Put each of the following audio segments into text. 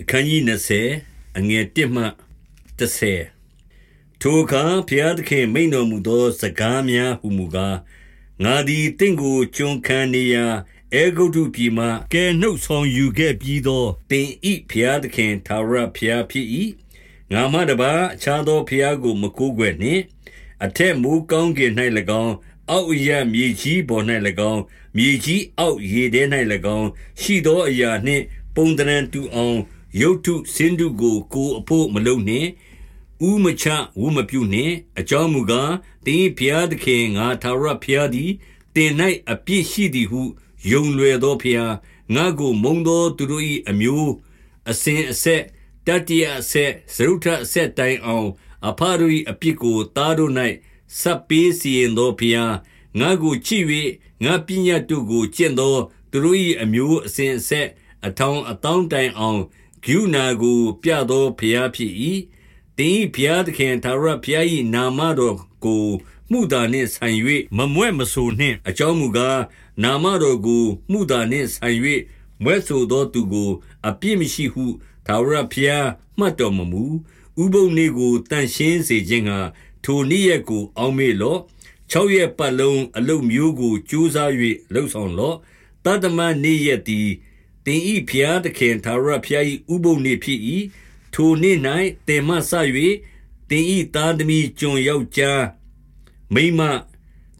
အခန်းကြီး20အငယ်1မှ30ထိုအခါဘုရားသခင်မိန်တော်မူသော စကားများဟုမူကားငါသည်တင့်ကိုကျွန်ခံနေရာအေဂုတ်တုပြည်မှကဲနှုတ်ဆောင်ယူခဲ့ပြီးသောတင်ဤဘုရားသခင်သာရဘုရားဖြစ်၏ငါမှတပါအခြားသောဘုရားကို မကိုးကွယ်နှင့်အထက်မူကောင်းကင်၌၎င်းအောက်ရမြေကြီးပေါ်၌၎င်းမြေကြီးအောက်ရေထဲ၌၎င်းရှိသောအရာနှင့် ပုံတရံတူအောင် ရုတ်ထုစင်းတုကို ကိုအဖို့မလုံနှင့်ဥမချဝမပြုနှင့် အကြောင်းမူကားတင်းဖျားသခင်ငါသာရဖျားသည်တင်၌အပြစ်ရှိသည်ဟုယုံလွယ်သောဖျားငါကိုမုံသောသူတို့၏အမျိုးအစဉ်အဆက်တတိယအဆက်ဇရုထအဆက်တိုင်အောင် အဖတို့၏အပြစ်ကိုသားတို့၌စပ်ပေးစီရင်သောဖျားငါကိုချစ်၍ငါပညာတို့ကိုကျင့်သောသူတို့၏အမျိုးအစဉ်အဆက်အထောင်အတောင်းတိုင်အောင် ကရုဏာကို ပြသောဘုရားဖြစ်၏။သင်၏ဘုရားသခင်ထာဝရဘုရား၏နာမတော်ကို မှုသာနှင့်ဆိုင်၍မမွဲ့မဆိုနှင့်အကြောင်းမူကားနာမတော်ကို မှုသာနှင့်ဆိုင်၍မွဲ့ဆိုသောသူကို အပြစ်မရှိဟုထာဝရဘုရားမှတ်တော်မမူ။ဥပုံနေ့ကိုတန်ရှင်းစေခြင်းဟာထိုနေ့ရက်ကို အောက်မေ့လော့။၆ရက်ပတ်လုံးအလုတ်မျိုးကိုကြိုးစား၍လှုပ်ဆောင်လော့။တတမနေ့ရက်သည် သင်၏ဘုရားသခင်ထာဝရဘုရား၏ဥပုံနေ့ဖြစ်၏ထိုနေ့၌သင်မှဆ၍သင်၏သားသမီးကျွန်ယောက်ျားမိန်းမ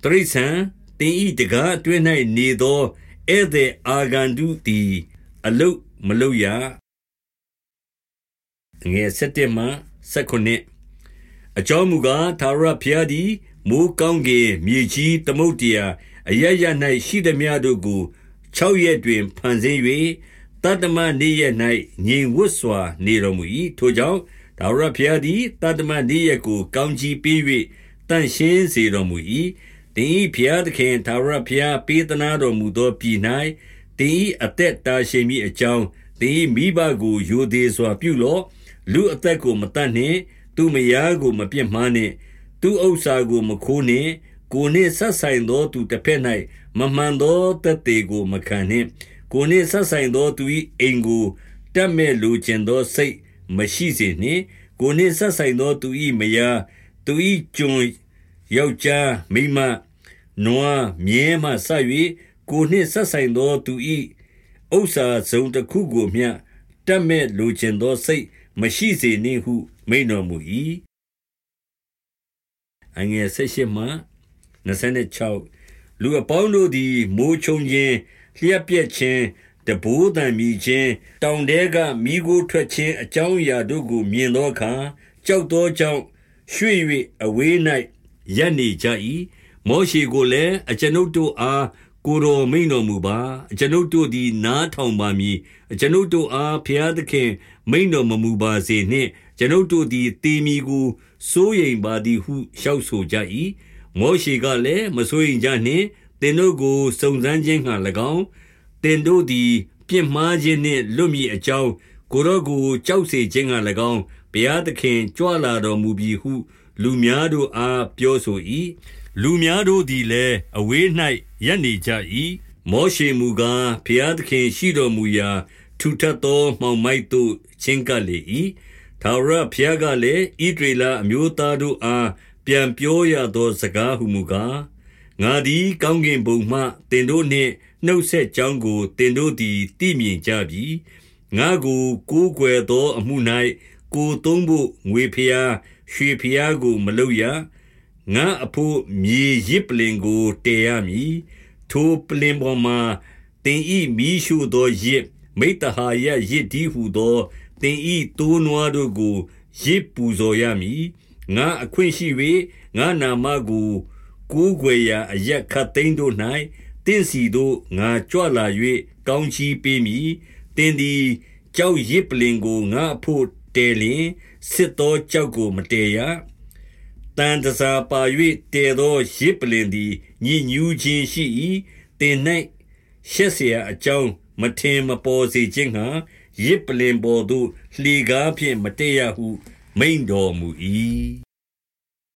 တရိษံသင်၏တကားအတွင်း၌နေသောဧည့်သည်အာဂန္တုသည်အလုတ်မလုတ်ရငယ်7မှ19အကြောင်းမူကားသာရဘုရားသည်မိုးကောင်းကင်မြေကြီးသမုတ်တရားအရရ၌ရှိသည်များတို့ကို 6ရက်တွင်ဖန်ဆင်း၍တတ္တမနေ့ရက်၌ငြိမ်ဝတ်စွာ နေတော်မူ၏ထိုကြောင့်ဒါဝရဘုရားသည်တတ္တမနေ့ရက်ကို ကောင်းကြီးပေး၍တန်ရှင်းစေတော်မူ၏တင်ဤဘုရားသခင်ဒါဝရဘုရားပေးသနာတော်မူသောပြည်၌တင်ဤအသက်တာရှိမည်အကြောင်းတင်ဤမိဘကိုယိုသေးစွာ ပြုလော့လူအသက်ကိုမတတ်နှင့် သူမယားကိုမပြစ်မှားနှင့် သူဥစ္စာကိုမခိုးနှင့် ကိုနှင့်ဆက်ဆိုင်သောသူတစ်ဖက်၌မမှန်သောတက်သေးကိုမခံနှင့်ကိုနှင့်ဆက်ဆိုင်သောသူ၏အိမ်ကိုတတ်မဲ့လိုချင်သောစိတ်မရှိစေနှင့်ကိုနှင့်ဆက်ဆိုင်သောသူ၏မယားသူ၏ကျွန်ယောက်ျားမိန်းမနွားမြဲမှဆ၍ကိုနှင့်ဆက်ဆိုင်သောသူ၏ဥစ္စာစုံတစ်ခုကိုမျှတတ်မဲ့လိုချင်သောစိတ်မရှိစေနှင့်ဟုမိန်တော်မူ၏အငယ်၁၈မှ 26လူအပေါင်းတို့သည် မိုးချုံခြင်းလျှက်ပြက်ခြင်းတဘိုးတံမြည်ခြင်းတောင်တဲကမိโกထွက်ခြင်းအကြောင်းအရာတို့ကို မြင်သောအခါကြောက်သောကြောင့်ရွှေ့၍အဝေး၌ရပ်နေကြ၏မောရှိကိုလည်းအကျွန်ုပ်တို့အားကိုတော်မိန်တော်မူပါအကျွန်ုပ်တို့သည်နားထောင်ပါမည်အကျွန်ုပ်တို့အားဖျားသခင်မိန်တော်မမူပါစေနှင့်ကျွန်ုပ်တို့သည်တေမီကိုစိုးရိမ်ပါသည်ဟုလျှောက်ဆိုကြ၏ မောရှေကလည်းမစိုးရိမ်ကြနှင့်သင်တို့ကိုစုံစမ်းခြင်းငှာ၎င်းသင်တို့သည်ပြစ်မှားခြင်းနှင့်လွတ်မည်အကြောင်းကိုရောကိုကြောက်စေခြင်းငှာ၎င်းဘုရားသခင်ကြွလာတော်မူပြီဟု လူများတို့အားပြောဆို၏လူများတို့သည်လည်းအဝေး၌ရပ်နေကြ၏မောရှေမူကားဘုရားသခင်ရှိတော်မူရာ ထူထပ်သောမှောင်မိုက်သို့ချင်းကပ်လေ၏ထာဝရဘုရားကလည်းဣဒရေလအမျိုးသားတို့အား ပြန်ပြောရသောစကားဟုမူကားငါသည်ကောင်းကင်ဘုံမှတင်တို့နှင့်နှုတ်ဆက်ကြောင်းကိုတင်တို့သည်သိမြင်ကြပြီငါကိုကိုးကွယ်သောအမှု၌ကိုသုံးဖို့ငွေဖျားရွှေဖျားကိုမလုပ်ရငါအဖို့မြေရစ်ပလင်ကိုတည်ရမည်ထိုပလင်ပေါ်မှာတင်ဤမီးရှို့သောရစ်မိတ္တဟာယရစ်ဒီဟုသောတင်ဤတိုးနွားတို့ကိုရစ်ပူဇော်ရမည် ငါအခွင့်ရှိ၍ငါနာမကိုကိုးကွယ်ရာအရက်ခတ်သိမ်းတို့၌တင့်စီတို့ငါကြွလာ၍ကောင်းချီးပေးမည်တင်းသည်ကြောက်ရစ်ပလင်ကိုငါအဖို့တဲလင်စစ်သောကြောက်ကိုမတဲရတန်တစားပါ၍တဲသောရစ်ပလင်သည်ညဉ့်ညူးခြင်းရှိ၏တင်၌ရှက်เสียအကြောင်းမထင်မပေါ်စေခြင်းဟာရစ်ပလင်ပေါ်သို့လှေကားဖြင့်မတည့်ရဟု မိန်တော်မူ၏